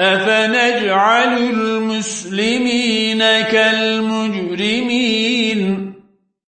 أفنجعل المسلمين كالمجرمين